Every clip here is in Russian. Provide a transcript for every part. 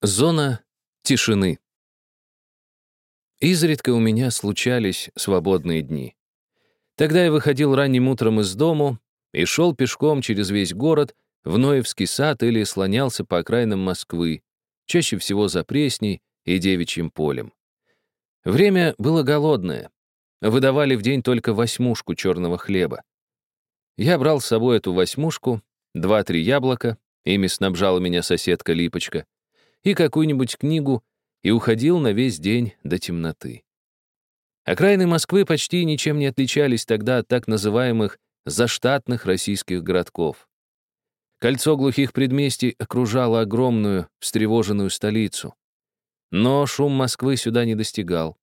Зона тишины. Изредка у меня случались свободные дни. Тогда я выходил ранним утром из дому и шел пешком через весь город в Ноевский сад или слонялся по окраинам Москвы, чаще всего за Пресней и Девичьим полем. Время было голодное. Выдавали в день только восьмушку черного хлеба. Я брал с собой эту восьмушку, два-три яблока, ими снабжала меня соседка Липочка — и какую-нибудь книгу и уходил на весь день до темноты. Окраины Москвы почти ничем не отличались тогда от так называемых заштатных российских городков. Кольцо глухих предместий окружало огромную, встревоженную столицу. Но шум Москвы сюда не достигал.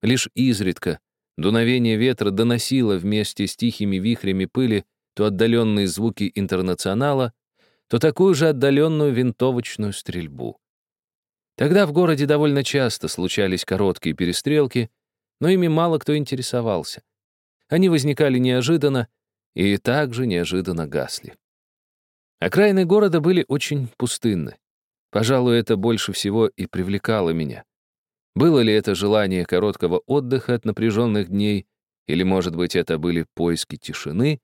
Лишь изредка дуновение ветра доносило вместе с тихими вихрями пыли то отдаленные звуки интернационала, то такую же отдаленную винтовочную стрельбу. Тогда в городе довольно часто случались короткие перестрелки, но ими мало кто интересовался. Они возникали неожиданно и также неожиданно гасли. Окраины города были очень пустынны. Пожалуй, это больше всего и привлекало меня. Было ли это желание короткого отдыха от напряженных дней, или, может быть, это были поиски тишины,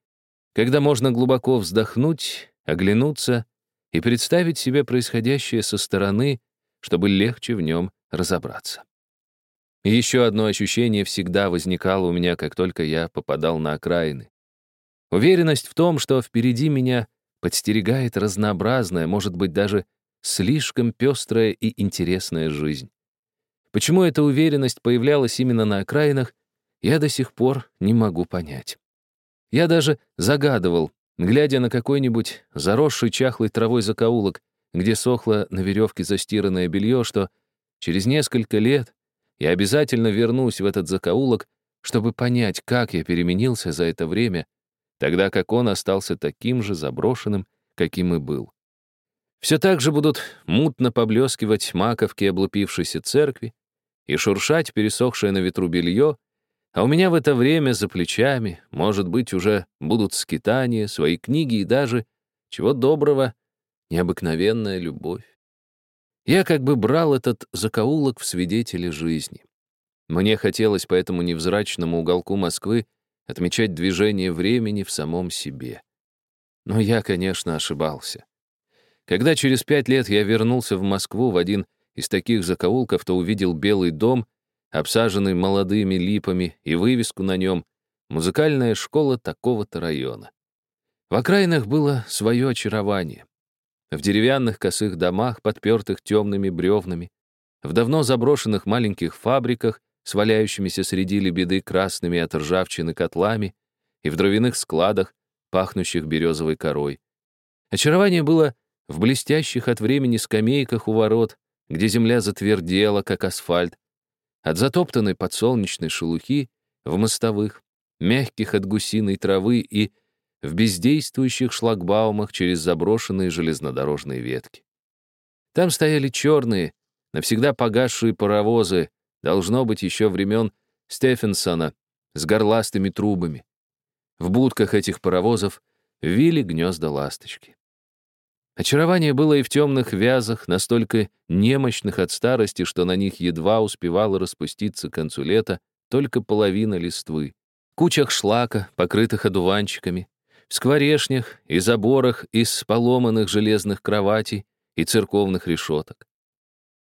когда можно глубоко вздохнуть, оглянуться и представить себе происходящее со стороны, чтобы легче в нем разобраться. еще одно ощущение всегда возникало у меня, как только я попадал на окраины. Уверенность в том, что впереди меня подстерегает разнообразная, может быть, даже слишком пестрая и интересная жизнь. Почему эта уверенность появлялась именно на окраинах, я до сих пор не могу понять. Я даже загадывал, глядя на какой-нибудь заросший чахлой травой закоулок, где сохло на веревке застиранное белье, что через несколько лет я обязательно вернусь в этот закоулок, чтобы понять, как я переменился за это время, тогда как он остался таким же заброшенным, каким и был. Все так же будут мутно поблескивать маковки облупившейся церкви и шуршать пересохшее на ветру белье, а у меня в это время за плечами, может быть, уже будут скитания, свои книги и даже, чего доброго, необыкновенная любовь. Я как бы брал этот закоулок в свидетели жизни. Мне хотелось по этому невзрачному уголку Москвы отмечать движение времени в самом себе. Но я, конечно, ошибался. Когда через пять лет я вернулся в Москву в один из таких закоулков, то увидел белый дом, обсаженный молодыми липами, и вывеску на нем «Музыкальная школа такого-то района». В окраинах было свое очарование в деревянных косых домах, подпертых темными бревнами, в давно заброшенных маленьких фабриках с валяющимися среди лебеды красными от ржавчины котлами и в дровяных складах, пахнущих березовой корой. Очарование было в блестящих от времени скамейках у ворот, где земля затвердела, как асфальт, от затоптанной подсолнечной шелухи в мостовых, мягких от гусиной травы и в бездействующих шлагбаумах через заброшенные железнодорожные ветки. Там стояли черные, навсегда погасшие паровозы, должно быть еще времен Стефенсона, с горластыми трубами. В будках этих паровозов вили гнезда ласточки. Очарование было и в темных вязах, настолько немощных от старости, что на них едва успевала распуститься к концу лета только половина листвы. Кучах шлака, покрытых одуванчиками, скворешнях и заборах из поломанных железных кроватей и церковных решеток.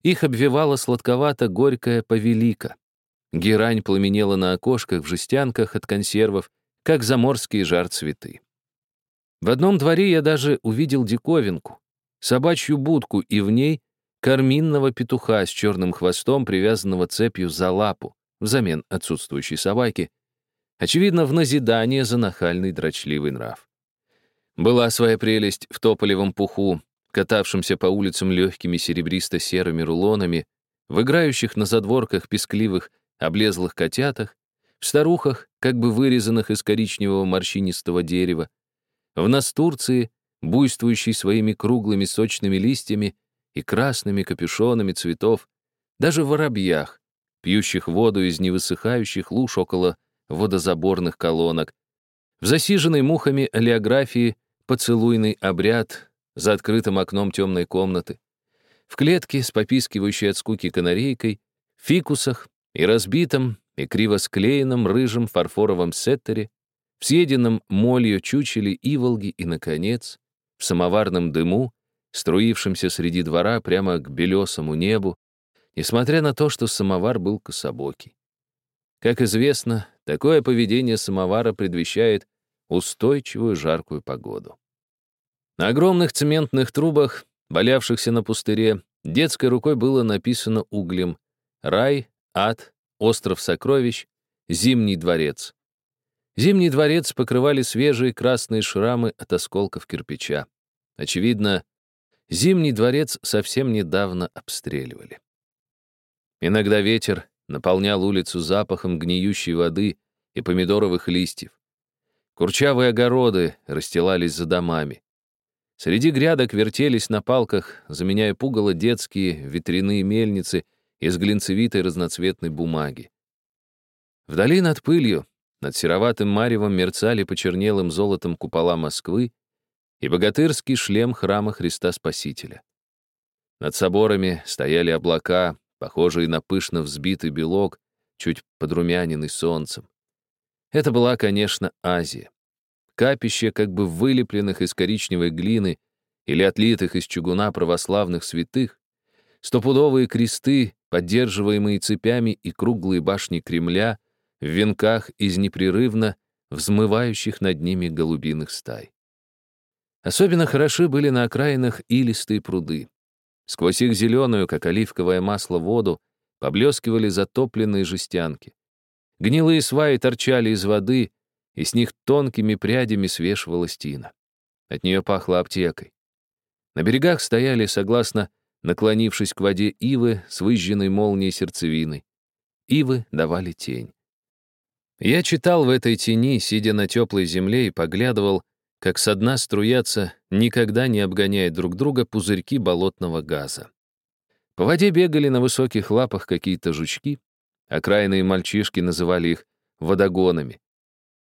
Их обвивала сладковато-горькая повелика. Герань пламенела на окошках в жестянках от консервов, как заморские жар-цветы. В одном дворе я даже увидел диковинку — собачью будку, и в ней карминного петуха с черным хвостом, привязанного цепью за лапу, взамен отсутствующей собаки, Очевидно, в назидание за нахальный дрочливый нрав. Была своя прелесть в тополевом пуху, катавшемся по улицам легкими серебристо-серыми рулонами, в играющих на задворках пескливых, облезлых котятах, в старухах, как бы вырезанных из коричневого морщинистого дерева, в настурции, буйствующей своими круглыми сочными листьями и красными капюшонами цветов, даже в воробьях, пьющих воду из невысыхающих луж около водозаборных колонок, в засиженной мухами олеографии поцелуйный обряд за открытым окном темной комнаты, В клетке с попискивающей от скуки канарейкой, фикусах и разбитом и криво склеенном рыжем фарфоровом сеттере, в съеденном молью чучеле иволги и, наконец, в самоварном дыму, струившемся среди двора прямо к белесому небу, несмотря на то, что самовар был кособокий. Как известно, такое поведение самовара предвещает устойчивую жаркую погоду. На огромных цементных трубах, валявшихся на пустыре, детской рукой было написано углем «Рай», «Ад», «Остров сокровищ», «Зимний дворец». Зимний дворец покрывали свежие красные шрамы от осколков кирпича. Очевидно, Зимний дворец совсем недавно обстреливали. Иногда ветер наполнял улицу запахом гниющей воды и помидоровых листьев. Курчавые огороды расстилались за домами. Среди грядок вертелись на палках, заменяя пугало детские ветряные мельницы из глинцевитой разноцветной бумаги. Вдали над пылью, над сероватым маревом мерцали почернелым золотом купола Москвы и богатырский шлем храма Христа Спасителя. Над соборами стояли облака, похожие на пышно взбитый белок, чуть подрумяненный солнцем. Это была, конечно, Азия. Капище, как бы вылепленных из коричневой глины или отлитых из чугуна православных святых, стопудовые кресты, поддерживаемые цепями и круглые башни Кремля в венках из непрерывно взмывающих над ними голубиных стай. Особенно хороши были на окраинах илистые пруды. Сквозь их зеленую, как оливковое масло, воду поблескивали затопленные жестянки. Гнилые сваи торчали из воды, и с них тонкими прядями свешивалась тина. От нее пахло аптекой. На берегах стояли, согласно наклонившись к воде, ивы с выжженной молнией сердцевиной. Ивы давали тень. Я читал в этой тени, сидя на теплой земле, и поглядывал как со дна струятся, никогда не обгоняя друг друга, пузырьки болотного газа. По воде бегали на высоких лапах какие-то жучки, окраинные мальчишки называли их водогонами.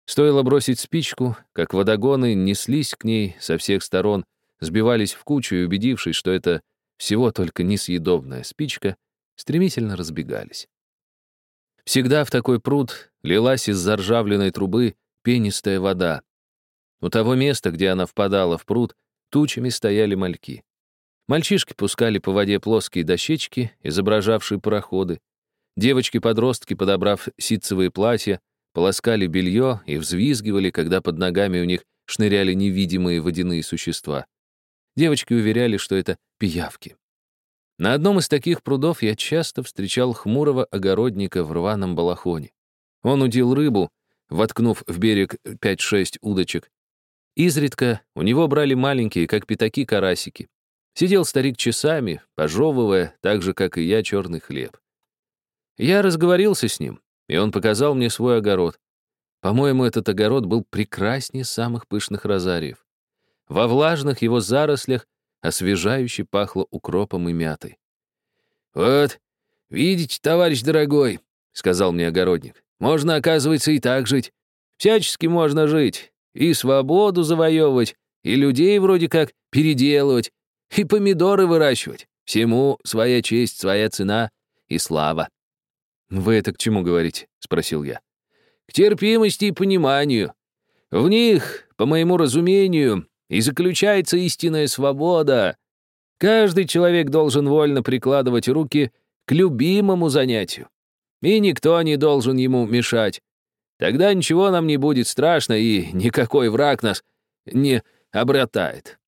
Стоило бросить спичку, как водогоны неслись к ней со всех сторон, сбивались в кучу и, убедившись, что это всего только несъедобная спичка, стремительно разбегались. Всегда в такой пруд лилась из заржавленной трубы пенистая вода, у того места, где она впадала в пруд, тучами стояли мальки. Мальчишки пускали по воде плоские дощечки, изображавшие пароходы. Девочки-подростки, подобрав ситцевые платья, полоскали белье и взвизгивали, когда под ногами у них шныряли невидимые водяные существа. Девочки уверяли, что это пиявки. На одном из таких прудов я часто встречал хмурого огородника в рваном балахоне. Он удил рыбу, воткнув в берег 5-6 удочек, Изредка у него брали маленькие, как пятаки, карасики. Сидел старик часами, пожевывая, так же, как и я, черный хлеб. Я разговорился с ним, и он показал мне свой огород. По-моему, этот огород был прекраснее самых пышных розариев. Во влажных его зарослях освежающе пахло укропом и мятой. «Вот, видите, товарищ дорогой», — сказал мне огородник, «можно, оказывается, и так жить. Всячески можно жить, и свободу завоевывать, и людей вроде как переделывать, и помидоры выращивать. Всему своя честь, своя цена и слава. «Вы это к чему говорите?» — спросил я. «К терпимости и пониманию. В них, по моему разумению, и заключается истинная свобода. Каждый человек должен вольно прикладывать руки к любимому занятию. И никто не должен ему мешать. Тогда ничего нам не будет страшно, и никакой враг нас не обратает.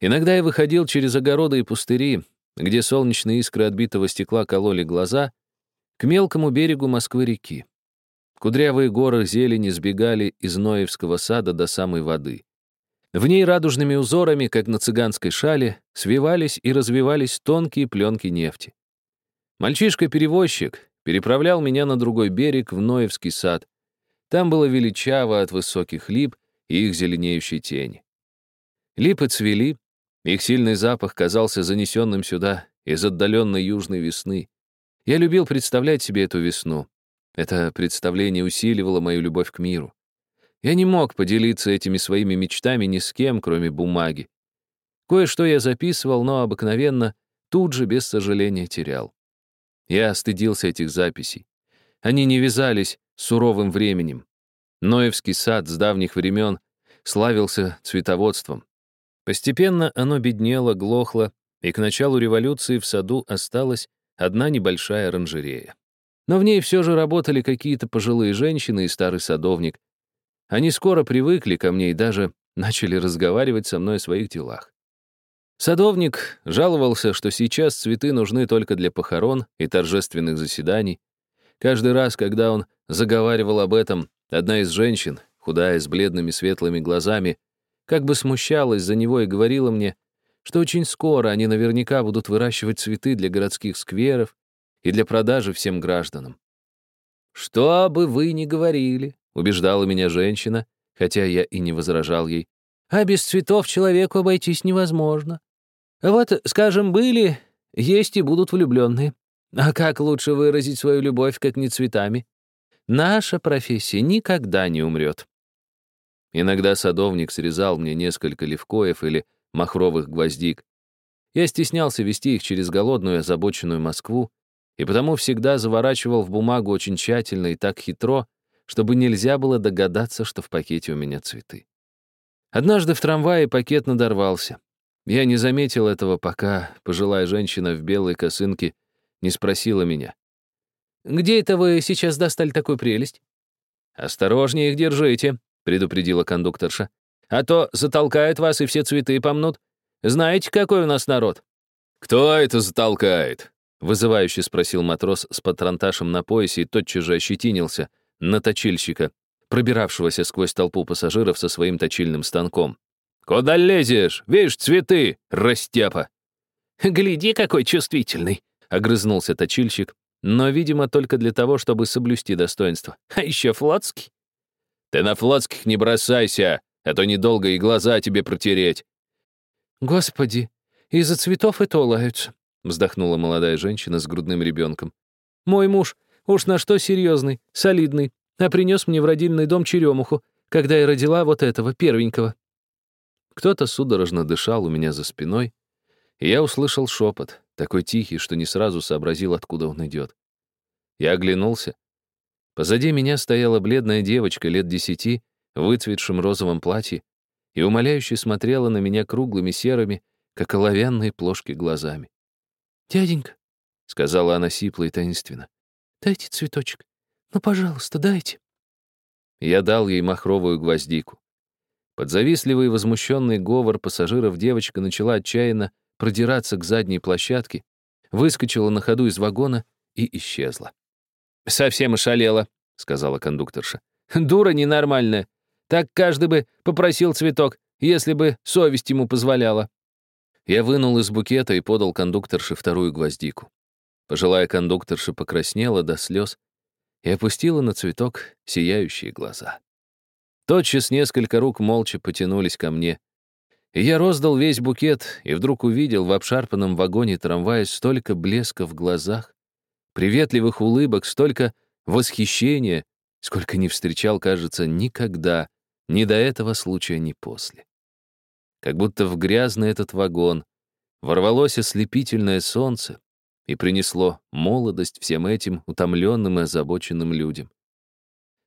Иногда я выходил через огороды и пустыри, где солнечные искры отбитого стекла кололи глаза, к мелкому берегу Москвы-реки. Кудрявые горы зелени сбегали из Ноевского сада до самой воды. В ней радужными узорами, как на цыганской шале, свивались и развивались тонкие пленки нефти. Мальчишка-перевозчик переправлял меня на другой берег в Ноевский сад, там было величаво от высоких лип и их зеленеющей тени. Липы цвели, их сильный запах казался занесенным сюда из отдаленной южной весны. Я любил представлять себе эту весну. Это представление усиливало мою любовь к миру. Я не мог поделиться этими своими мечтами ни с кем, кроме бумаги. Кое-что я записывал, но обыкновенно тут же без сожаления терял. Я стыдился этих записей. Они не вязались с суровым временем. Ноевский сад с давних времен славился цветоводством. Постепенно оно беднело, глохло, и к началу революции в саду осталась одна небольшая оранжерея. Но в ней все же работали какие-то пожилые женщины и старый садовник. Они скоро привыкли ко мне и даже начали разговаривать со мной о своих делах. Садовник жаловался, что сейчас цветы нужны только для похорон и торжественных заседаний. Каждый раз, когда он заговаривал об этом, одна из женщин, худая, с бледными светлыми глазами, как бы смущалась за него и говорила мне, что очень скоро они наверняка будут выращивать цветы для городских скверов и для продажи всем гражданам. «Что бы вы ни говорили», — убеждала меня женщина, хотя я и не возражал ей, «а без цветов человеку обойтись невозможно. Вот, скажем, были, есть и будут влюбленные. А как лучше выразить свою любовь, как не цветами? Наша профессия никогда не умрет». Иногда садовник срезал мне несколько левкоев или махровых гвоздик. Я стеснялся вести их через голодную озабоченную Москву, и потому всегда заворачивал в бумагу очень тщательно и так хитро, чтобы нельзя было догадаться, что в пакете у меня цветы. Однажды в трамвае пакет надорвался. Я не заметил этого, пока пожилая женщина в белой косынке не спросила меня. «Где это вы сейчас достали такую прелесть?» «Осторожнее их держите», — предупредила кондукторша. «А то затолкают вас и все цветы помнут. Знаете, какой у нас народ?» «Кто это затолкает?» — вызывающе спросил матрос с патронташем на поясе и тотчас же ощетинился на точильщика, пробиравшегося сквозь толпу пассажиров со своим точильным станком. «Куда лезешь? Видишь, цветы, растяпа!» «Гляди, какой чувствительный!» — огрызнулся точильщик, но, видимо, только для того, чтобы соблюсти достоинство. «А еще флотский!» «Ты на флотских не бросайся, а то недолго и глаза тебе протереть!» «Господи, из-за цветов и то лаются!» — вздохнула молодая женщина с грудным ребенком. «Мой муж уж на что серьезный, солидный, а принес мне в родильный дом черемуху, когда я родила вот этого, первенького». Кто-то судорожно дышал у меня за спиной, и я услышал шепот, такой тихий, что не сразу сообразил, откуда он идет. Я оглянулся. Позади меня стояла бледная девочка лет десяти в выцветшем розовом платье и умоляюще смотрела на меня круглыми серыми, как оловянные плошки глазами. «Дяденька», — сказала она сипло и таинственно, — «дайте цветочек. Ну, пожалуйста, дайте». Я дал ей махровую гвоздику. Под завистливый и возмущенный говор пассажиров девочка начала отчаянно продираться к задней площадке, выскочила на ходу из вагона и исчезла. «Совсем ошалела», — сказала кондукторша. «Дура ненормальная. Так каждый бы попросил цветок, если бы совесть ему позволяла». Я вынул из букета и подал кондукторше вторую гвоздику. Пожилая кондукторша покраснела до слез и опустила на цветок сияющие глаза. Тотчас несколько рук молча потянулись ко мне. И я роздал весь букет и вдруг увидел в обшарпанном вагоне трамвая столько блеска в глазах, приветливых улыбок, столько восхищения, сколько не встречал, кажется, никогда, ни до этого случая, ни после как будто в грязный этот вагон, ворвалось ослепительное солнце и принесло молодость всем этим утомленным и озабоченным людям.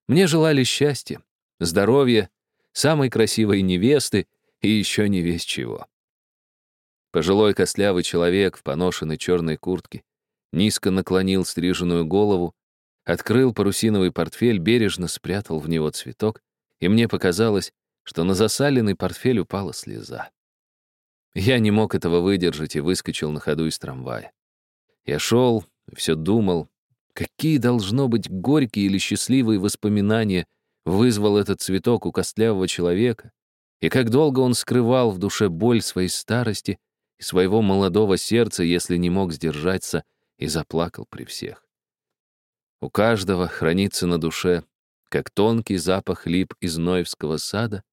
Мне желали счастья, здоровья, самой красивой невесты и еще не весь чего. Пожилой костлявый человек в поношенной черной куртке низко наклонил стриженную голову, открыл парусиновый портфель, бережно спрятал в него цветок, и мне показалось, что на засаленный портфель упала слеза. Я не мог этого выдержать и выскочил на ходу из трамвая. Я шел, все думал, какие должно быть горькие или счастливые воспоминания вызвал этот цветок у костлявого человека, и как долго он скрывал в душе боль своей старости и своего молодого сердца, если не мог сдержаться и заплакал при всех. У каждого хранится на душе, как тонкий запах лип из Ноевского сада,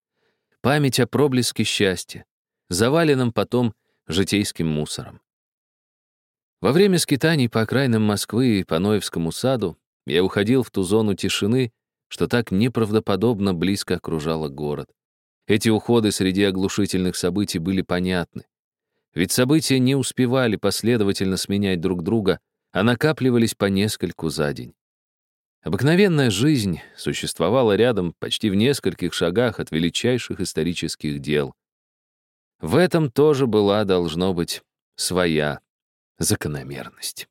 память о проблеске счастья, заваленном потом житейским мусором. Во время скитаний по окраинам Москвы и по Ноевскому саду я уходил в ту зону тишины, что так неправдоподобно близко окружала город. Эти уходы среди оглушительных событий были понятны. Ведь события не успевали последовательно сменять друг друга, а накапливались по нескольку за день. Обыкновенная жизнь существовала рядом, почти в нескольких шагах от величайших исторических дел. В этом тоже была, должно быть, своя закономерность.